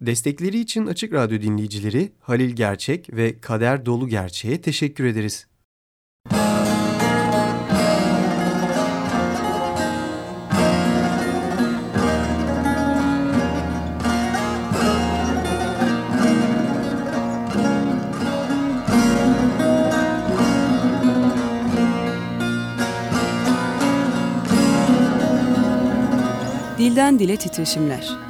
Destekleri için Açık Radyo dinleyicileri Halil Gerçek ve Kader Dolu Gerçek'e teşekkür ederiz. Dilden Dile Titreşimler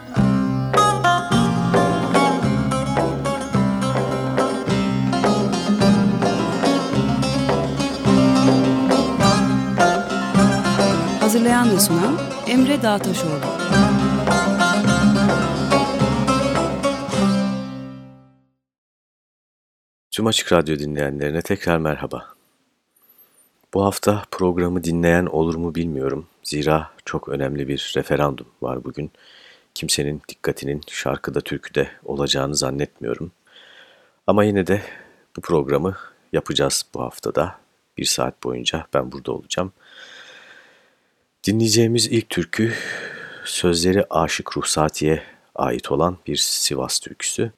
Hazırlayan ve sunan Emre Dağtaşoğlu. Tüm Açık Radyo dinleyenlerine tekrar merhaba. Bu hafta programı dinleyen olur mu bilmiyorum. Zira çok önemli bir referandum var bugün. Kimsenin dikkatinin şarkıda türküde olacağını zannetmiyorum. Ama yine de bu programı yapacağız bu haftada. Bir saat boyunca ben burada olacağım. Dinleyeceğimiz ilk türkü sözleri Aşık Ruhsati'ye ait olan bir Sivas türküsü.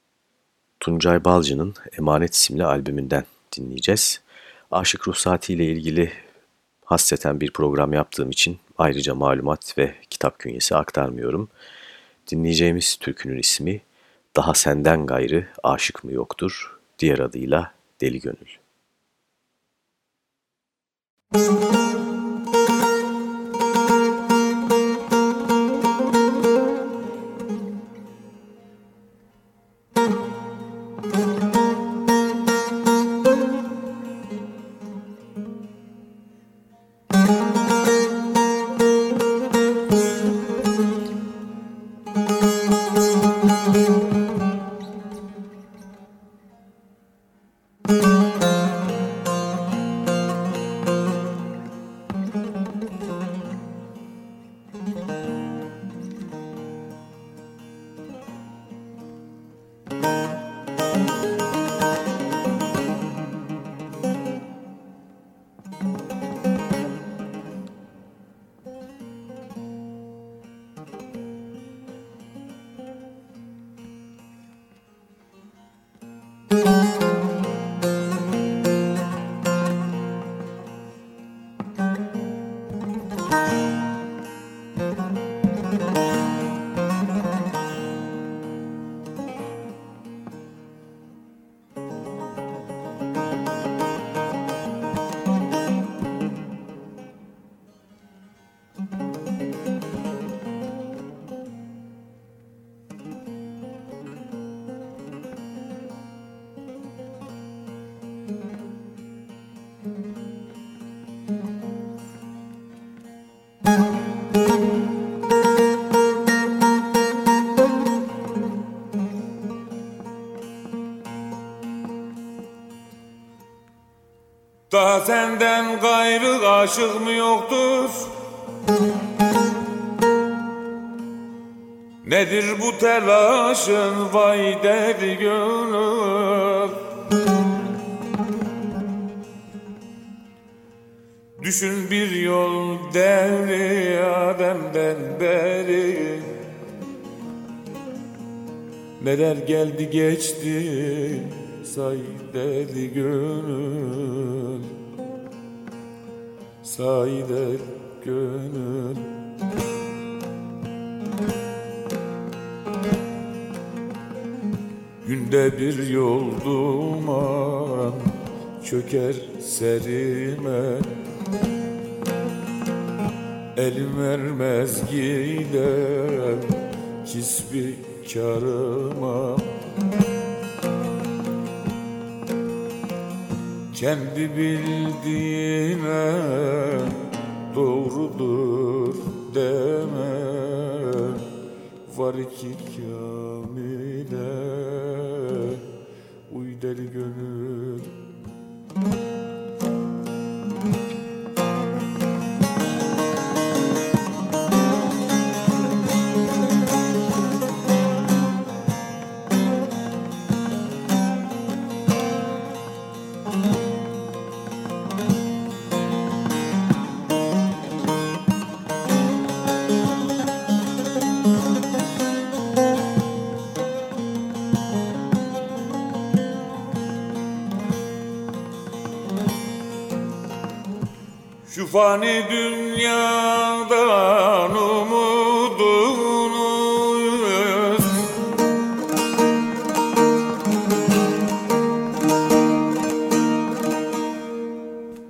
Tuncay Balcı'nın Emanet isimli albümünden dinleyeceğiz. Aşık Ruhsati ile ilgili hasreten bir program yaptığım için ayrıca malumat ve kitap künyesi aktarmıyorum. Dinleyeceğimiz türkünün ismi Daha Senden Gayrı Aşık mı Yoktur, diğer adıyla Deli Gönül. Müzik Daha senden gayrı aşık mı yoktur? Nedir bu telaşın vay deli gönül? Düşün bir yol devri ademden beri. Neler geldi geçti say deli gönül. Say deli gönül. Günde bir yol duman çöker serime. Elim ermez gidem kisbi karıma Kendi bildiğine doğrudur deme. Var iki kamile uy deli gönül fani dünyadan umudunu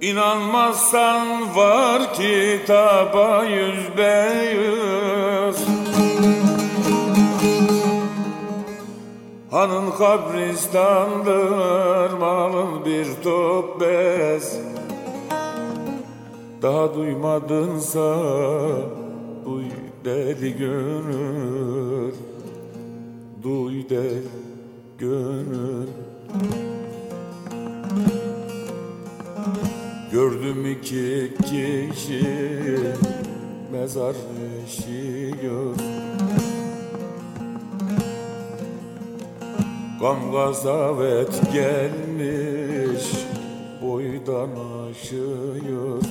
İnanmazsan var kitaba yüz Hanın kabristandır malın bir top bez Daha duymadınsa duy deli gönül Duy deli gönül. Gördüm iki kişi mezar eşiyor Gam gazavet gelmiş boydan aşıyor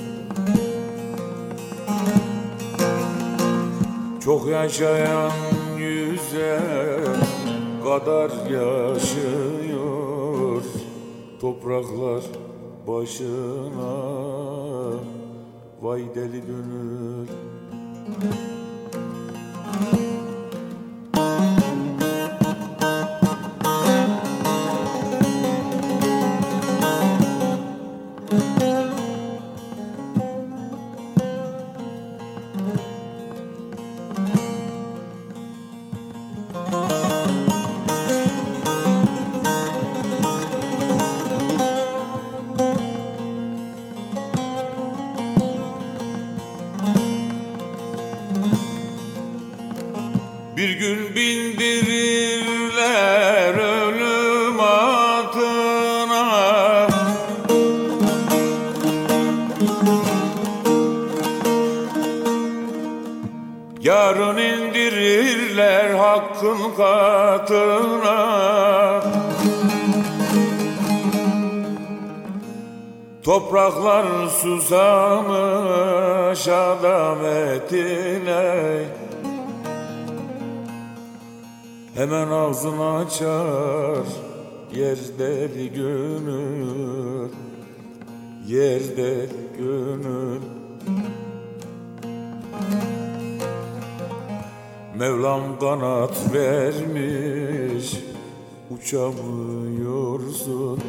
Çok yaşayan yüze kadar yaşıyor Topraklar başına. Vay deli gönül. Bir Topraklar susamış adametine Hemen ağzını açar yer deli gönül Yer deli gönül. Mevlam kanat vermiş uçamıyorsun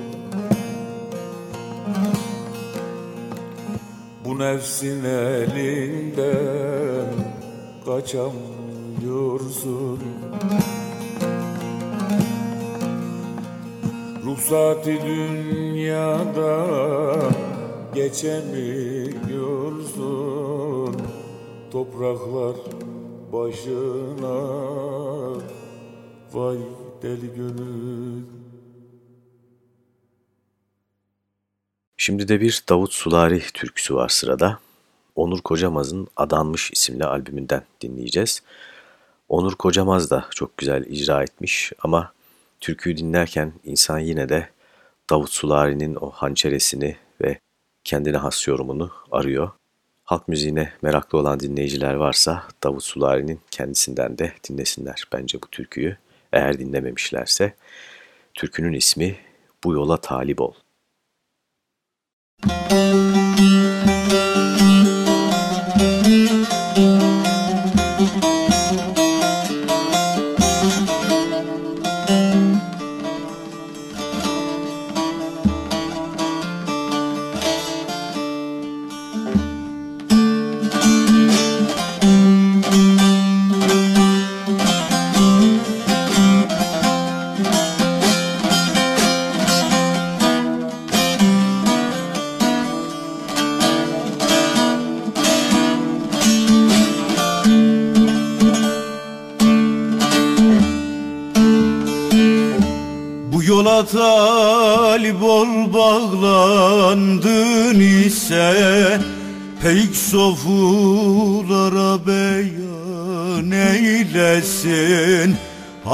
Bu nefsin elinden kaçamıyorsun. Ruhsati dünyada geçemiyorsun. Topraklar başına Vay deli gönül Şimdi de bir Davut Sulari türküsü var sırada. Onur Kocamaz'ın Adanmış isimli albümünden dinleyeceğiz. Onur Kocamaz da çok güzel icra etmiş ama türküyü dinlerken insan yine de Davut Sulari'nin o hançeresini ve kendine has yorumunu arıyor. Halk müziğine meraklı olan dinleyiciler varsa Davut Sulari'nin kendisinden de dinlesinler bence bu türküyü. Eğer dinlememişlerse türkünün ismi Bu Yola Talip Ol. Yola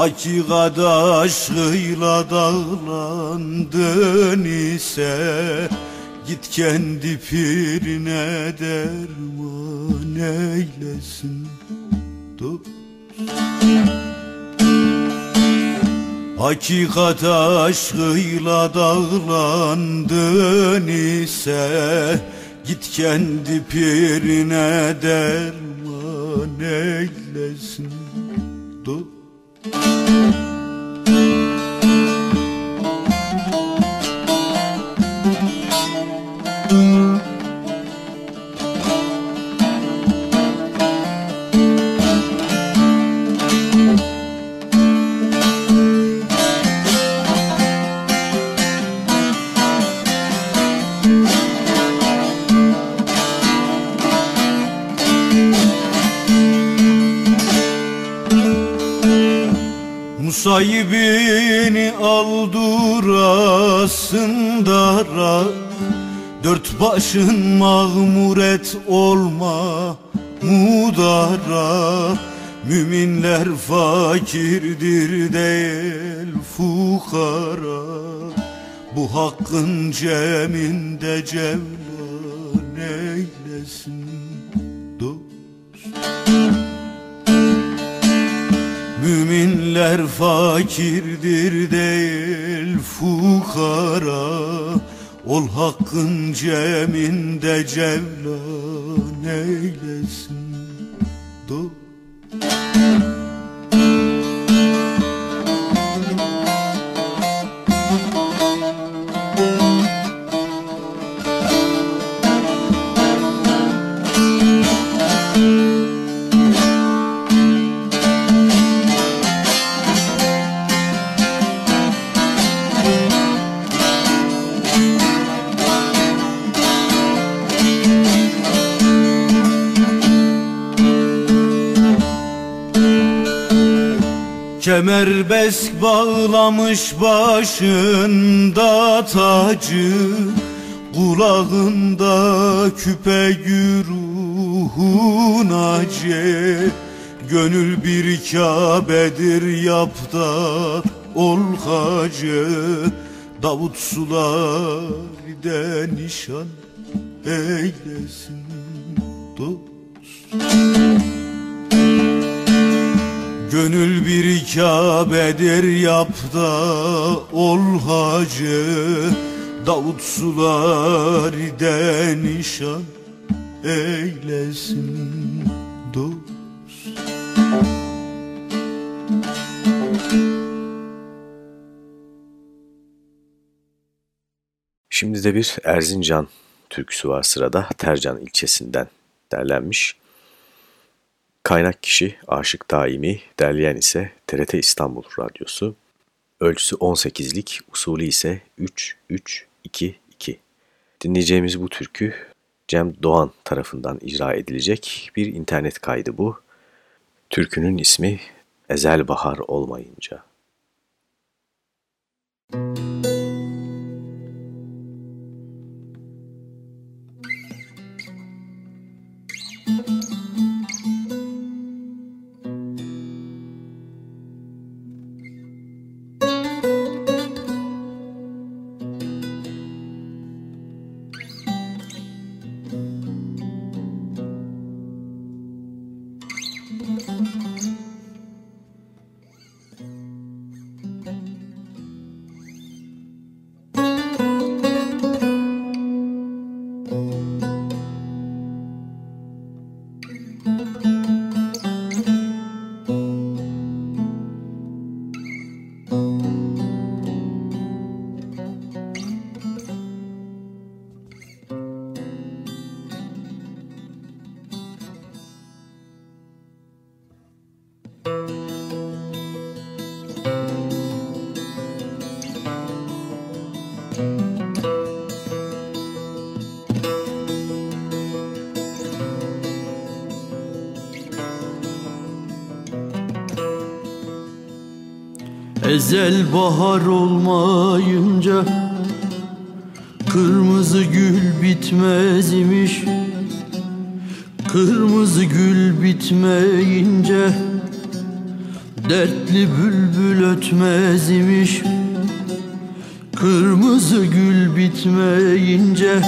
Hakikat aşkıyla dağlandın ise Git kendi pirine derman eylesin. Dost. Hakikat aşkıyla dağlandın ise Git kendi pirine derman eylesin thank you Sahibini aldurasın dara Dört başın mağmur et olma mudara. Müminler fakirdir değil fukara Bu hakkın ceminde cevlan eylesin Müminler fakirdir değil fukara. Ol hakkın ceminde cevlan eylesin bağlamış başında tacı Kulağında küpe güruhun acı Gönül bir Kabe'dir yap da ol hacı Davut sularide nişan eylesin dost Gönül bir Kabe'dir yap da ol hacı. Davut sular nişan eylesin dost. Şimdi de bir Erzincan türküsü var sırada. Tercan ilçesinden derlenmiş. Kaynak kişi Aşık Daimi, derleyen ise TRT İstanbul Radyosu. Ölçüsü 18'lik, usulü ise 3-3-2-2. Dinleyeceğimiz bu türkü Cem Doğan tarafından icra edilecek bir internet kaydı bu. Türkünün ismi Ezel Bahar Olmayınca. Müzik Ezel bahar olmayınca Kırmızı gül bitmez imiş. Kırmızı gül bitmeyince Dertli bülbül ötmez imiş. Kırmızı gül bitmeyince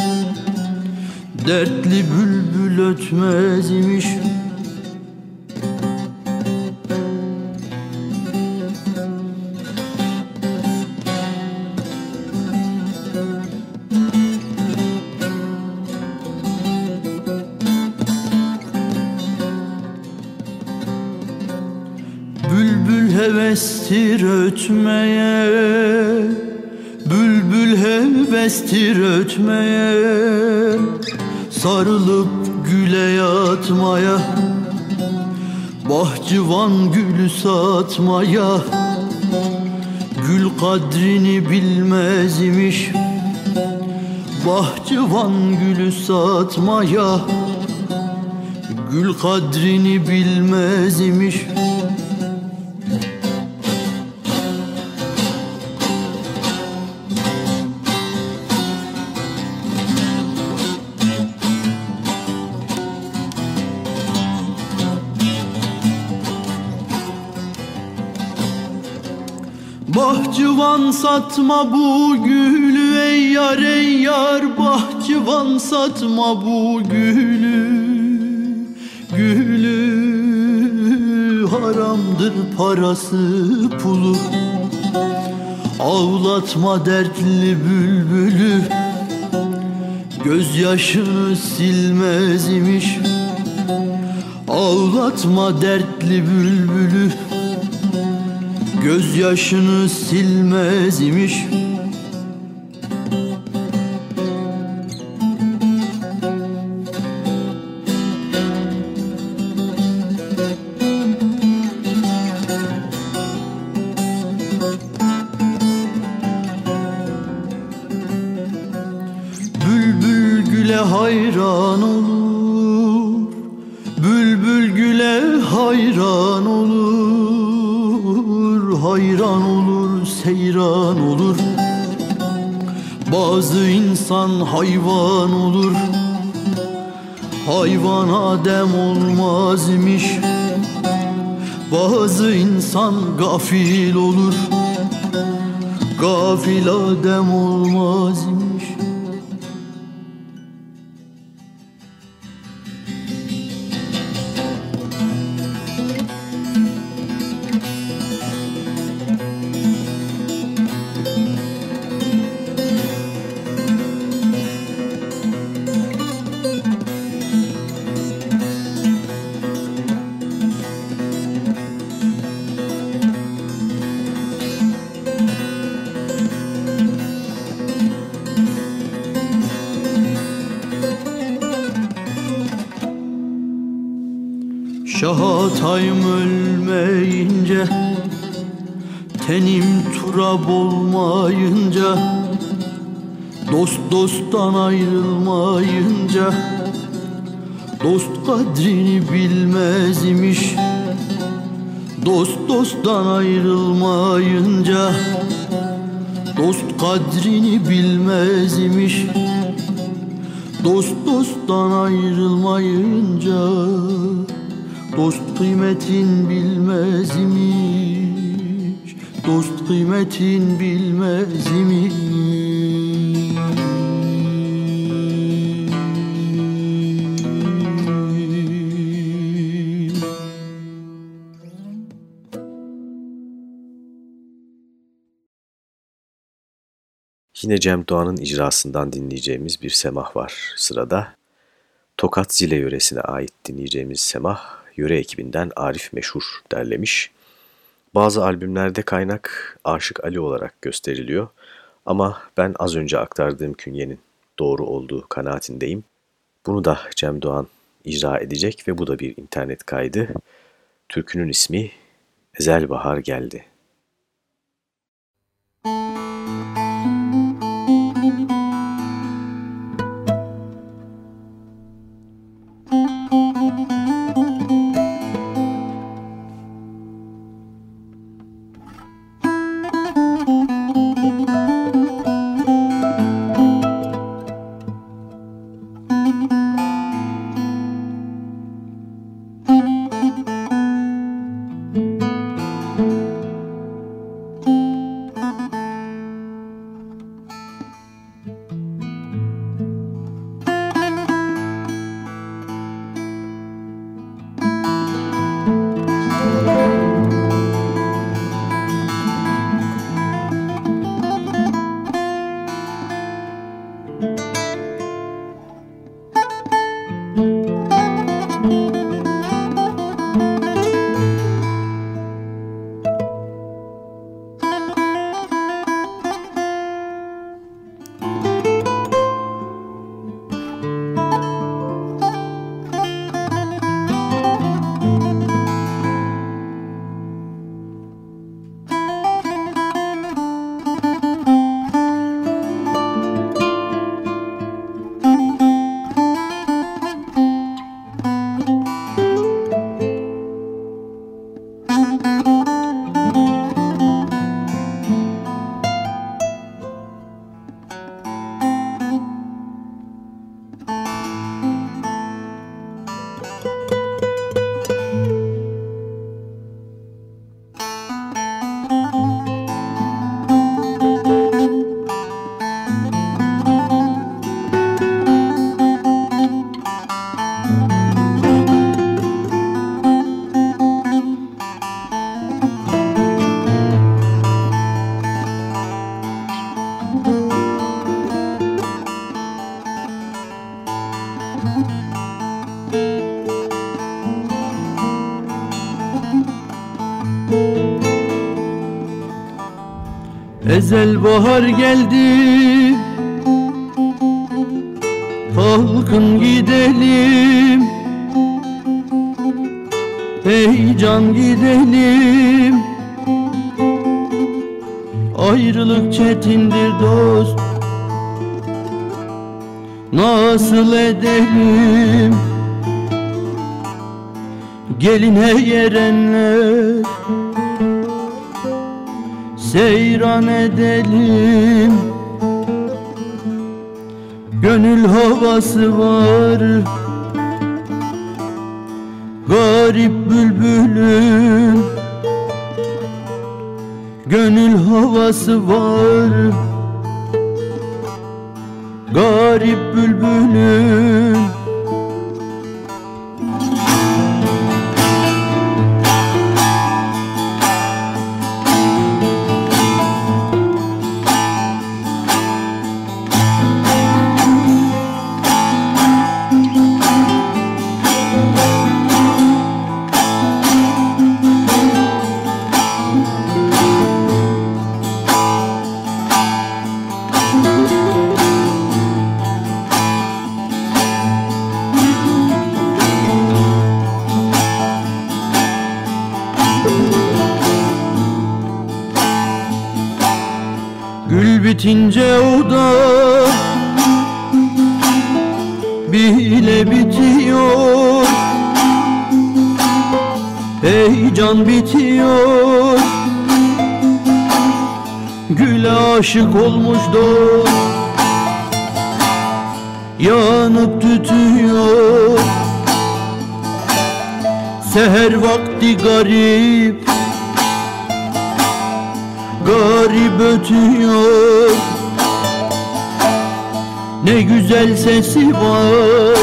Dertli bülbül ötmez imiş hevestir ötmeye Bülbül hevestir ötmeye. Sarılıp güle yatmaya Bahçıvan gülü satmaya. Gül kadrini bilmez imiş Bahçıvan gülü satmaya. Gül kadrini bilmez imiş Bahçıvan satma bu gülü ey yar ey yar. Bahçıvan satma bu gülü Gülü. Haramdır parası pulu. Ağlatma dertli bülbülü. Gözyaşını silmez imiş. Ağlatma dertli bülbülü Gözyaşını silmez gafil olur. Gafil adem Dost kadrini bilmez imiş. Dost dosttan ayrılmayınca Dost kadrini bilmez imiş. Dost dosttan ayrılmayınca Dost kıymetin bilmez imiş. Dost kıymetin bilmez imiş Yine Cem Doğan'ın icrasından dinleyeceğimiz bir semah var sırada. Tokat Zile yöresine ait dinleyeceğimiz semah, yöre ekibinden Arif Meşhur derlemiş. Bazı albümlerde kaynak Aşık Ali olarak gösteriliyor ama ben az önce aktardığım künyenin doğru olduğu kanaatindeyim. Bunu da Cem Doğan icra edecek ve bu da bir internet kaydı. Türkünün ismi Ezel Bahar Geldi. Ezel bahar geldi. Kalkın gidelim. Ey can gidelim. Ayrılık çetindir dost. Nasıl edelim? Geline yerenler Seyran edelim. Gönül havası var. Garip bülbülün. Gönül havası var. Garip bülbülün bile bitiyor? Heyecan bitiyor. Güle aşık olmuş dost Yanıp tütüyor. Seher vakti garip garip ötüyor Ne güzel sesi var.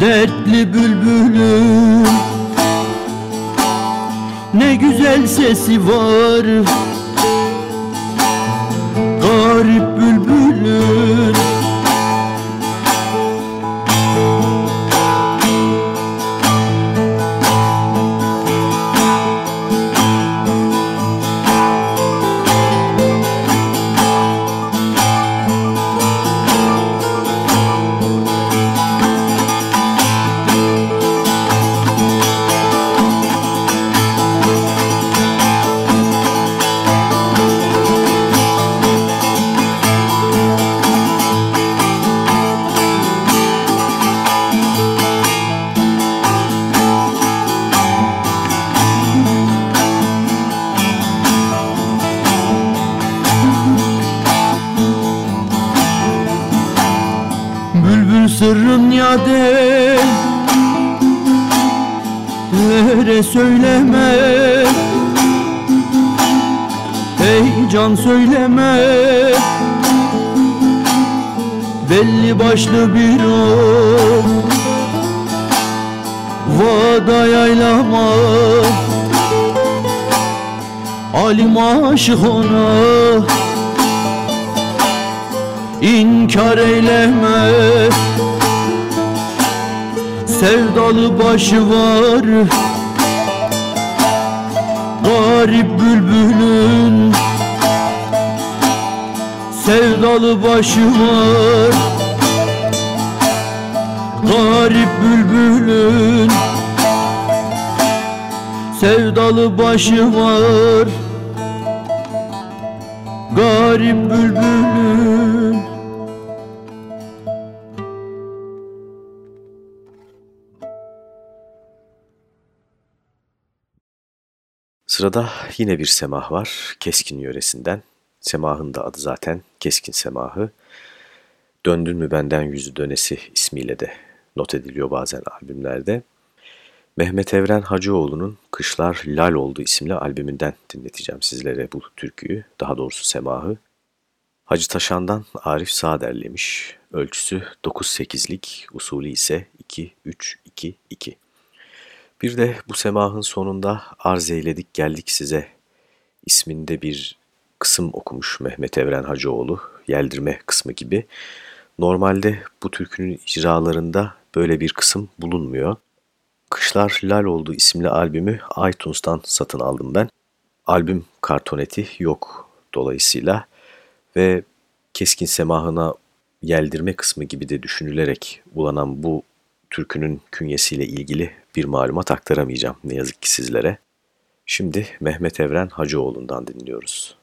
Dertli bülbülüm Ne güzel sesi var Ey can söyleme. Belli başlı bir o. Vada yaylama. Alim aşık ona. İnkar eyleme. Sevdalı başı var Garip bülbülün sevdalı başı var Garip bülbülün sevdalı başı var Garip bülbülün Sırada yine bir semah var. Keskin yöresinden. Semahın da adı zaten Keskin Semahı. Döndün mü benden yüzü dönesi ismiyle de not ediliyor bazen albümlerde. Mehmet Evren Hacıoğlu'nun Kışlar Lal Oldu isimli albümünden dinleteceğim sizlere bu türküyü, daha doğrusu semahı. Hacı Taşan'dan Arif Sağ derlemiş. Ölçüsü 9-8'lik, usulü ise 2-3-2-2. Bir de bu semahın sonunda arz eyledik geldik size isminde bir kısım okumuş Mehmet Evren Hacıoğlu, Yeldirme kısmı gibi. Normalde bu türkünün icralarında böyle bir kısım bulunmuyor. Kışlar Lal Oldu isimli albümü iTunes'tan satın aldım ben. Albüm kartoneti yok dolayısıyla ve Keskin Semahına Yeldirme kısmı gibi de düşünülerek bulanan bu türkünün künyesiyle ilgili bir malumat aktaramayacağım ne yazık ki sizlere. Şimdi Mehmet Evren Hacıoğlu'ndan dinliyoruz.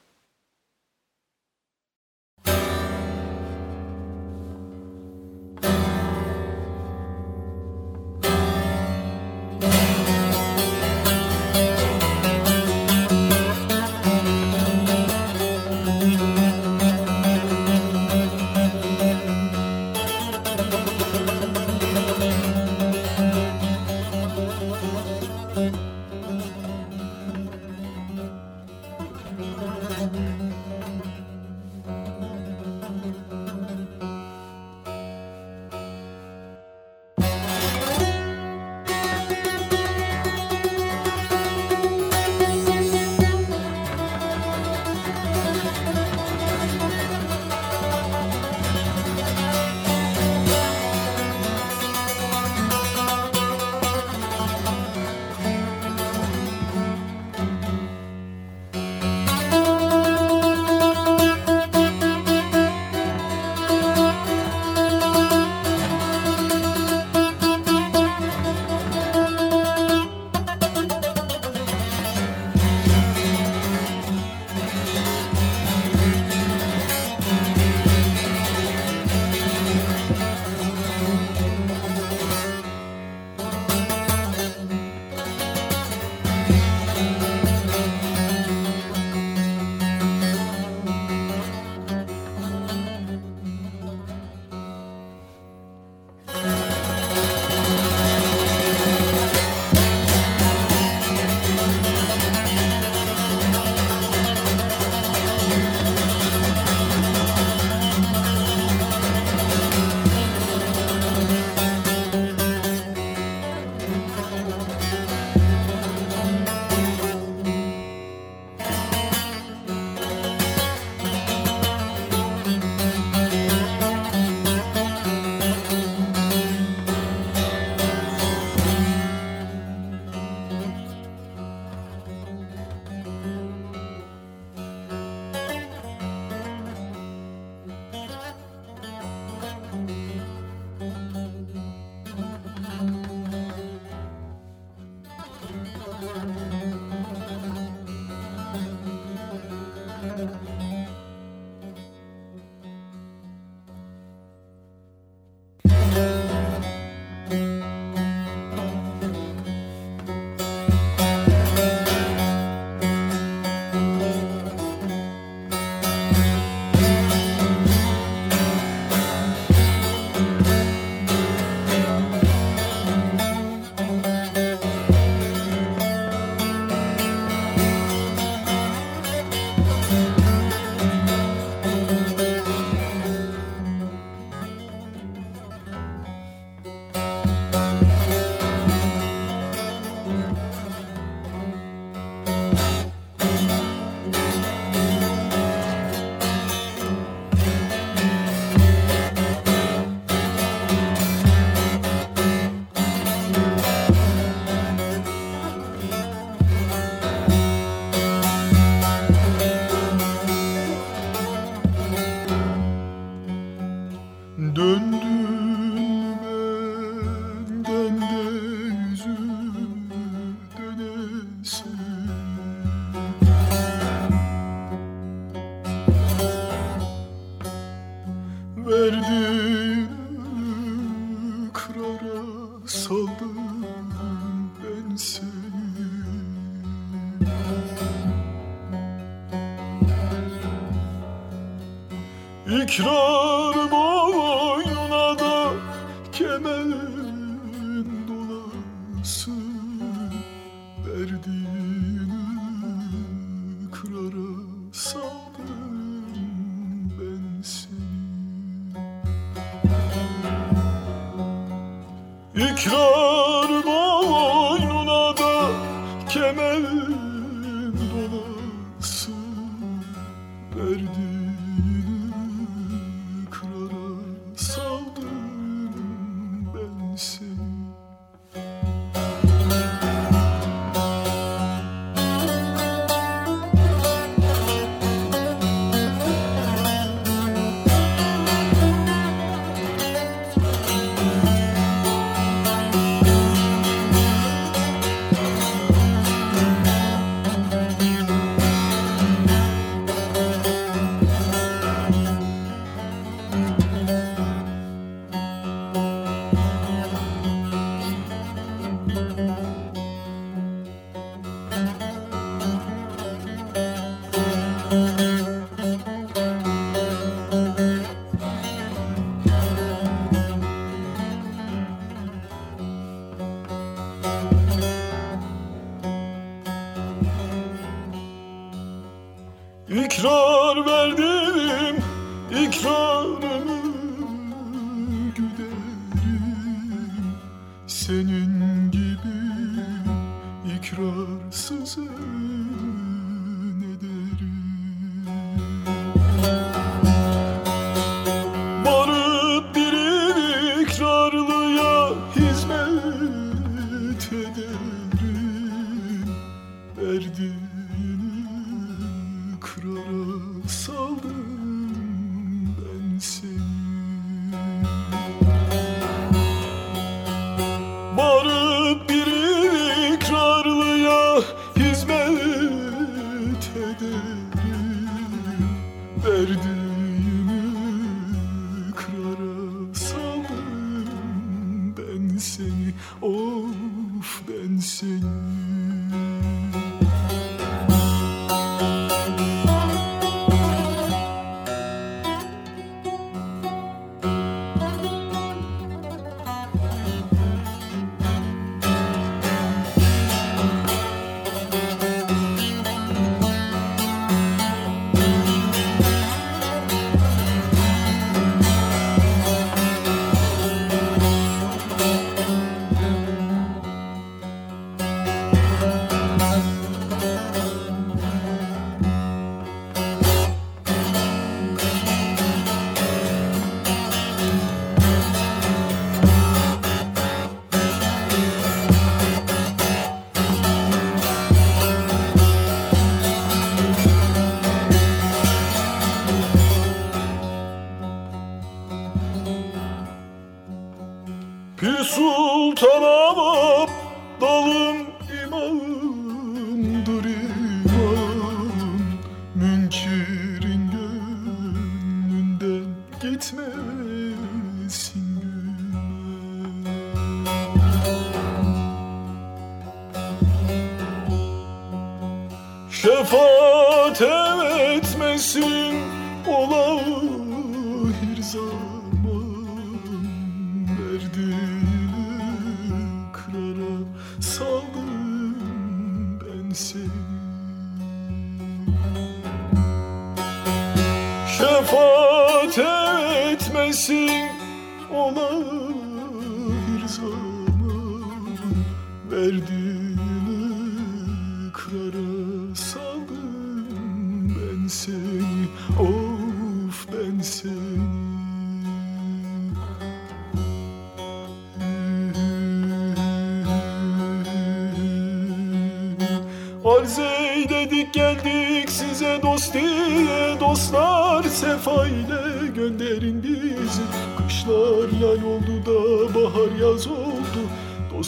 olmaz.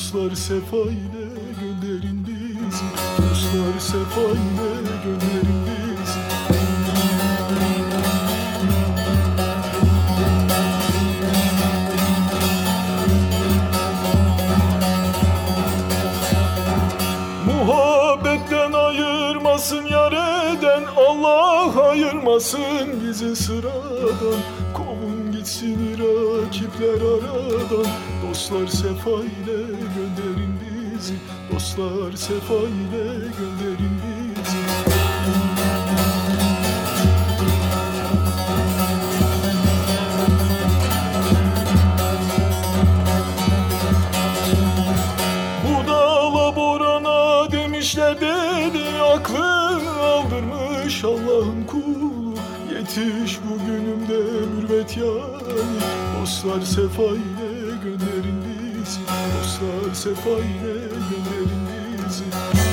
Dostlar sefa ile gönderin bizi. Dostlar sefa ile gönderin bizi. Muhabbetten ayırmasın yar eden Allah ayırmasın bizi sıradan. Kovun gitsin rakipler aradan. Dostlar sefa ile Dostlar sefa ile gönderin Bu dağla borana demişler dedi Aklın aldırmış Allah'ın kulu. Yetiş bugünümde mürvet yani Dostlar sefa ile gönderin bizi Dostlar sefa ile gönderin bizi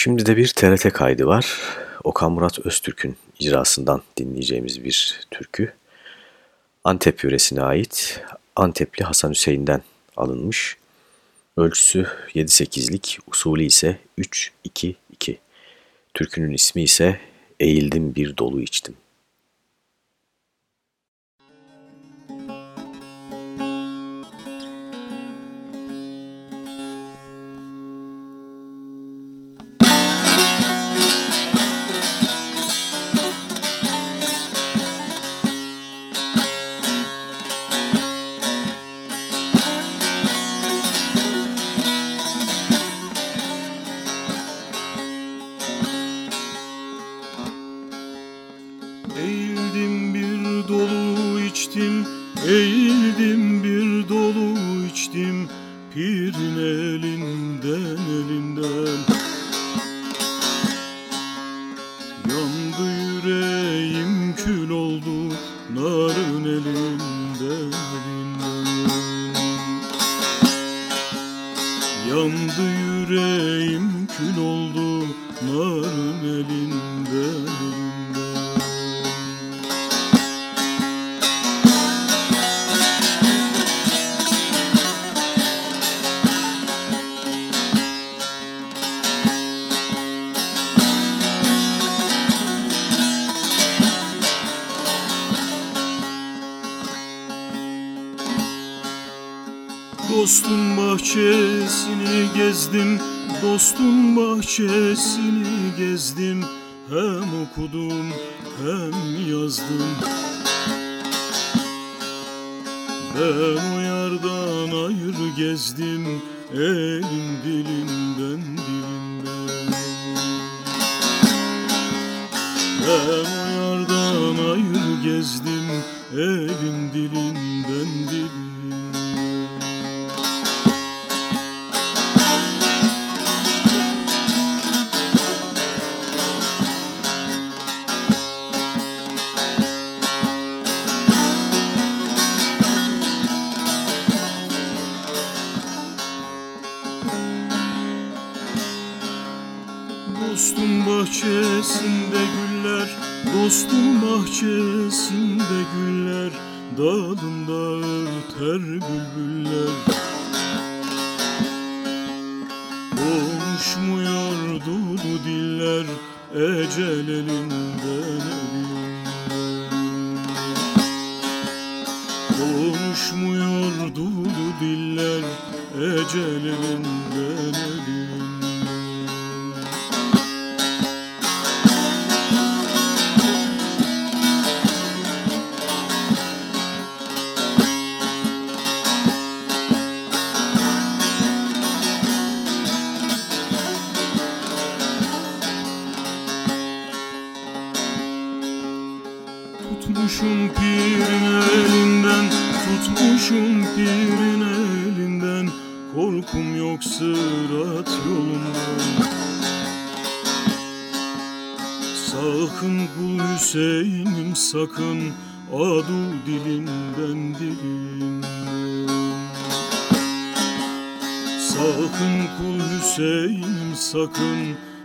Şimdi de bir TRT kaydı var. Okan Murat Öztürk'ün icrasından dinleyeceğimiz bir türkü. Antep yöresine ait Antepli Hasan Hüseyin'den alınmış. Ölçüsü 7-8'lik, usulü ise 3-2-2. Türkünün ismi ise Eğildim Bir Dolu içtim. Bahçesini gezdim. Hem okudum hem yazdım. Ben o yardan ayrı gezdim Elim dilimden dilimden. Ben o yardan ayrı gezdim Elim dilimden dilimden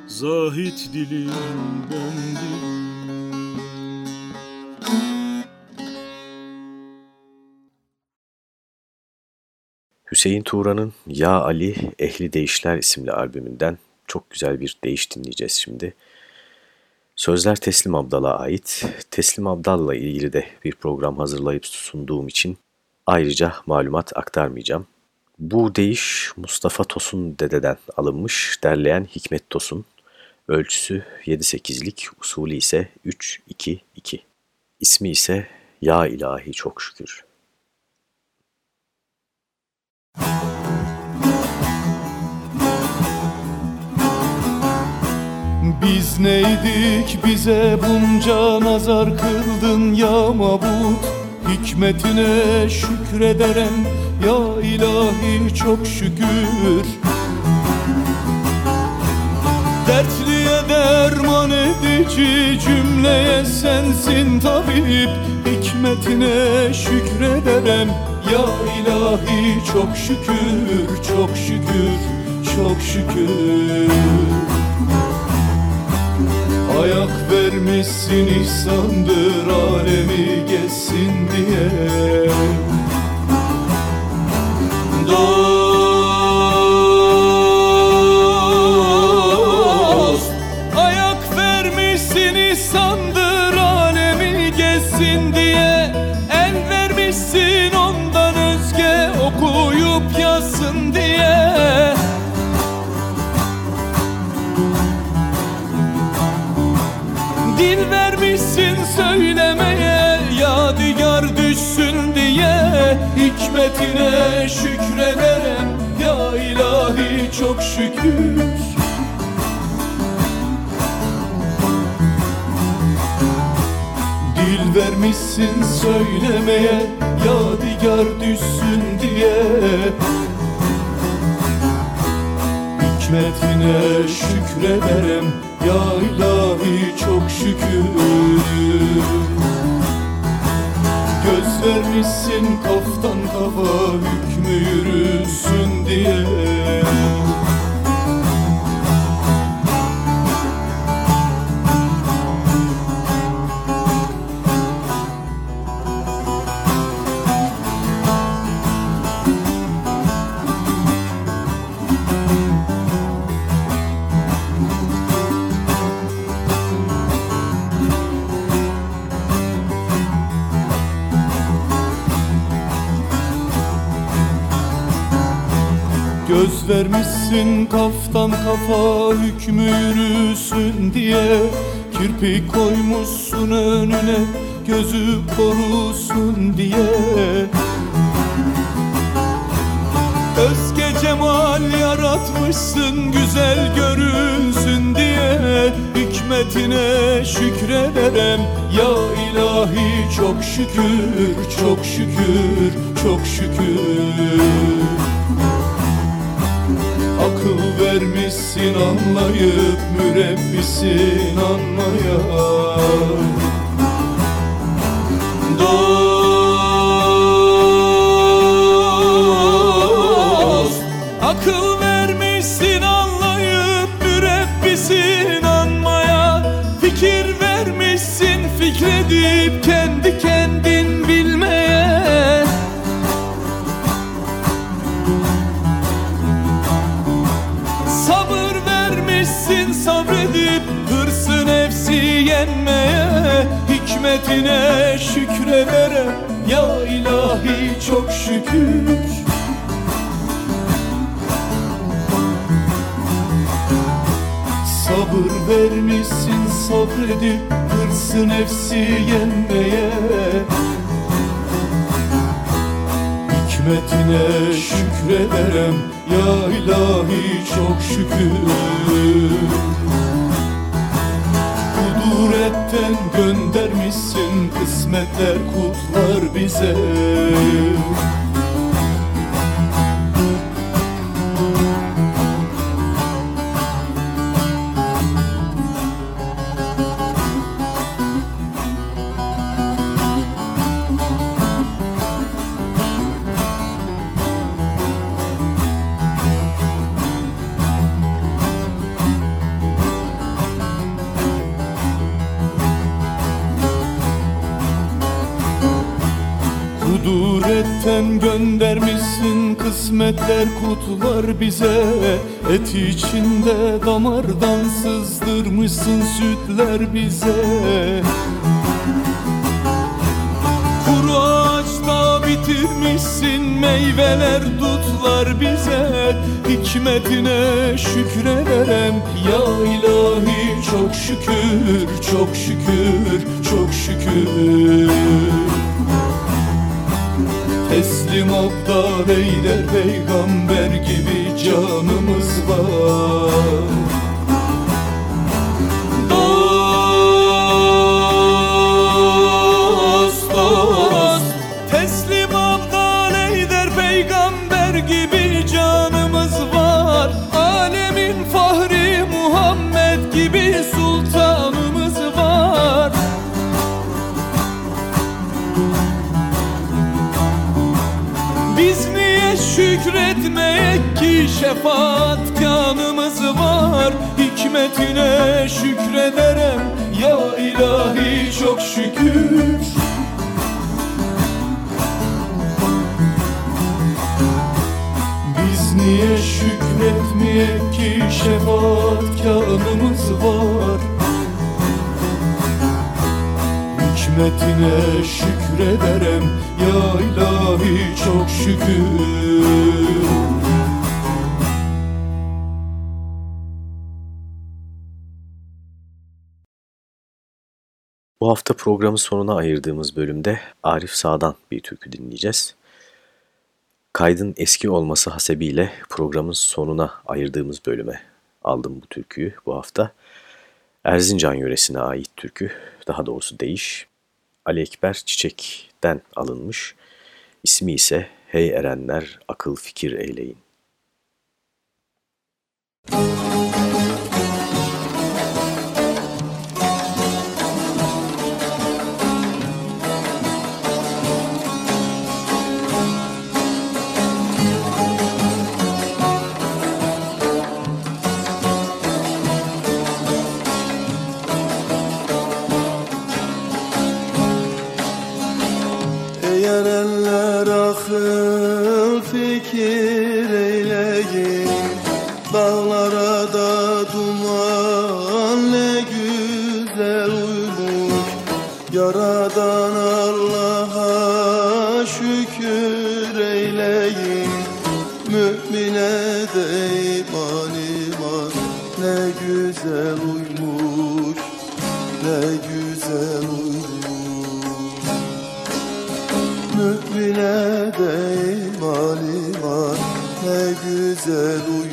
Zahit dilinden dilinden Hüseyin Tuğra'nın Ya Ali Ehli Değişler isimli albümünden çok güzel bir değiş dinleyeceğiz şimdi. Sözler Teslim Abdal'a ait. Teslim Abdal'la ilgili de bir program hazırlayıp sunduğum için ayrıca malumat aktarmayacağım. Bu değiş Mustafa Tosun dededen alınmış, derleyen Hikmet Tosun. Ölçüsü 7-8'lik, usulü ise 3-2-2. İsmi ise Ya ilahi çok şükür. Biz neydik bize bunca nazar kıldın ya mabut Hikmetine şükrederem ya ilahi çok şükür derman edici cümleye sensin tabip. Hikmetine şükrederem ya ilahi çok şükür, çok şükür, çok şükür. Ayak vermişsin ihsandır alemi geçsin diye. Dost gezsin diye El vermişsin ondan özge okuyup yazsın diye. Dil vermişsin söylemeye Yadigar düşsün diye. Hikmetine şükrederim Ya ilahi çok şükür Dil vermişsin söylemeye Yadigar düşsün diye. Hikmetine şükrederim Ya ilahi çok şükür. Göz vermişsin kaftan kafa Hükmü yürüsün diye Göz vermişsin kaftan kafa hükmü yürüsün diye. Kirpik koymuşsun önüne gözü korusun diye. Özge cemal yaratmışsın güzel görünsün diye. Hikmetine şükrederim Ya ilahi çok şükür çok şükür çok şükür vermişsin anlayıp mürebbisin anmaya Dost Akıl vermişsin anlayıp mürebbisin anmaya Fikir vermişsin fikredip kendi Hikmetine şükrederim. Ya ilahi çok şükür. Sabır vermişsin sabredip hırsı nefsi yenmeye. Hikmetine şükrederim. Ya ilahi çok şükür Kuduretten göndermişsin kısmetler kutlar bize Kuduretten göndermişsin kısmetler kutlar bize. Et içinde damardan sızdırmışsın sütler bize. Kuru ağaçta bitirmişsin meyveler dutlar bize. Hikmetine şükrederim Ya ilahi çok şükür çok şükür çok şükür Teslim abdal eyler peygamber gibi canımız var şükrederim ya ilahi çok şükür. Biz niye şükretmeye ki şefaatkarımız var? Hikmetine şükrederim ya ilahi çok şükür Bu hafta programın sonuna ayırdığımız bölümde Arif Sağ'dan bir türkü dinleyeceğiz. Kaydın eski olması hasebiyle programın sonuna ayırdığımız bölüme aldım bu türküyü bu hafta. Erzincan yöresine ait türkü, daha doğrusu değiş. Ali Ekber Çiçek'ten alınmış. İsmi ise Hey Erenler Akıl Fikir Eyleyin. Müzik تزال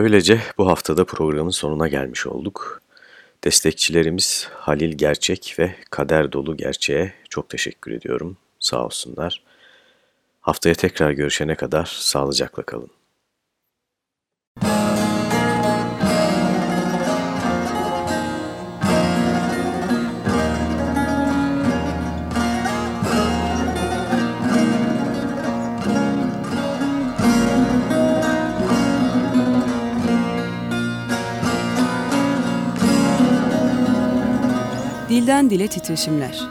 Böylece bu haftada programın sonuna gelmiş olduk. Destekçilerimiz Halil Gerçek ve Kader Dolu Gerçeğe çok teşekkür ediyorum. Sağ olsunlar. Haftaya tekrar görüşene kadar sağlıcakla kalın. Dilden dile titreşimler.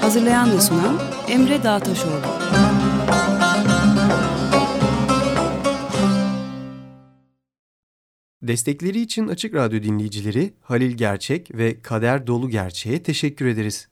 Hazırlayan ve sunan Emre Dağtaşoğlu. Destekleri için Açık Radyo dinleyicileri Halil Gerçek ve Kader Dolu Gerçek'e teşekkür ederiz.